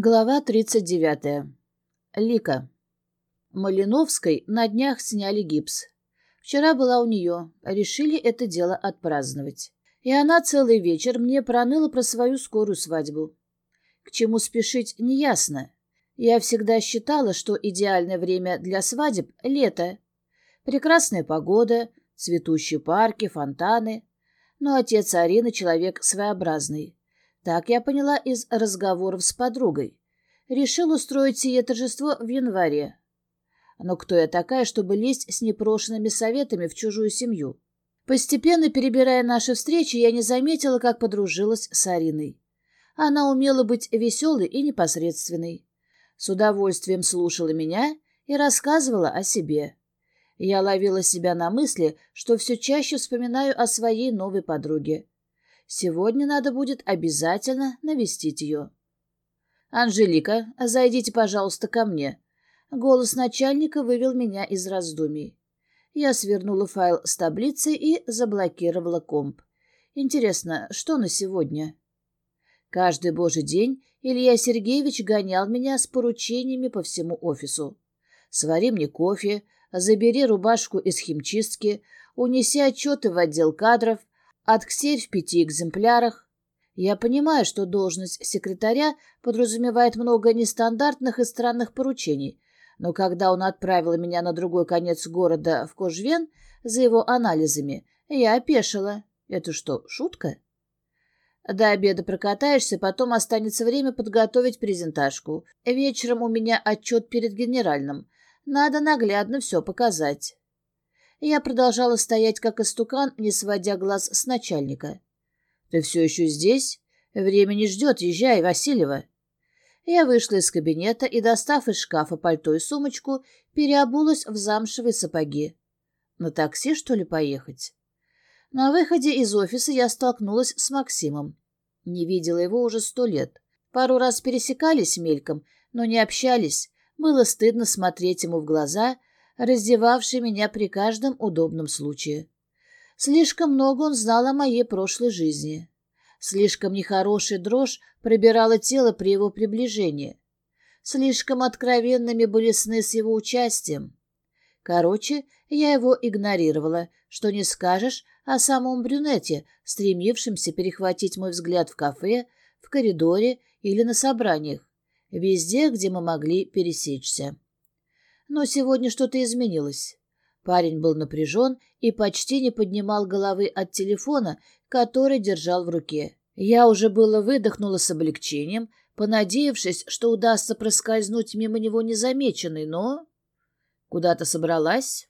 Глава 39. Лика. Малиновской на днях сняли гипс. Вчера была у нее, решили это дело отпраздновать. И она целый вечер мне проныла про свою скорую свадьбу. К чему спешить, неясно. Я всегда считала, что идеальное время для свадеб — лето. Прекрасная погода, цветущие парки, фонтаны. Но отец Арины человек своеобразный. Так я поняла из разговоров с подругой. Решил устроить сие торжество в январе. Но кто я такая, чтобы лезть с непрошенными советами в чужую семью? Постепенно перебирая наши встречи, я не заметила, как подружилась с Ариной. Она умела быть веселой и непосредственной. С удовольствием слушала меня и рассказывала о себе. Я ловила себя на мысли, что все чаще вспоминаю о своей новой подруге. Сегодня надо будет обязательно навестить ее. «Анжелика, зайдите, пожалуйста, ко мне». Голос начальника вывел меня из раздумий. Я свернула файл с таблицей и заблокировала комп. Интересно, что на сегодня? Каждый божий день Илья Сергеевич гонял меня с поручениями по всему офису. «Свари мне кофе», «Забери рубашку из химчистки», «Унеси отчеты в отдел кадров», Отксель в пяти экземплярах. Я понимаю, что должность секретаря подразумевает много нестандартных и странных поручений, но когда он отправил меня на другой конец города в Кожвен за его анализами, я опешила. Это что, шутка? До обеда прокатаешься, потом останется время подготовить презентажку. Вечером у меня отчет перед генеральным. Надо наглядно все показать. Я продолжала стоять как истукан, не сводя глаз с начальника. «Ты все еще здесь? Время не ждет, езжай, Васильева». Я вышла из кабинета и, достав из шкафа пальто и сумочку, переобулась в замшевые сапоги. На такси, что ли, поехать? На выходе из офиса я столкнулась с Максимом. Не видела его уже сто лет. Пару раз пересекались мельком, но не общались. Было стыдно смотреть ему в глаза — раздевавший меня при каждом удобном случае. Слишком много он знал о моей прошлой жизни. Слишком нехорошая дрожь пробирала тело при его приближении. Слишком откровенными были сны с его участием. Короче, я его игнорировала, что не скажешь о самом брюнете, стремившемся перехватить мой взгляд в кафе, в коридоре или на собраниях, везде, где мы могли пересечься. Но сегодня что-то изменилось. Парень был напряжен и почти не поднимал головы от телефона, который держал в руке. Я уже было выдохнула с облегчением, понадеявшись, что удастся проскользнуть мимо него незамеченной, но... Куда-то собралась?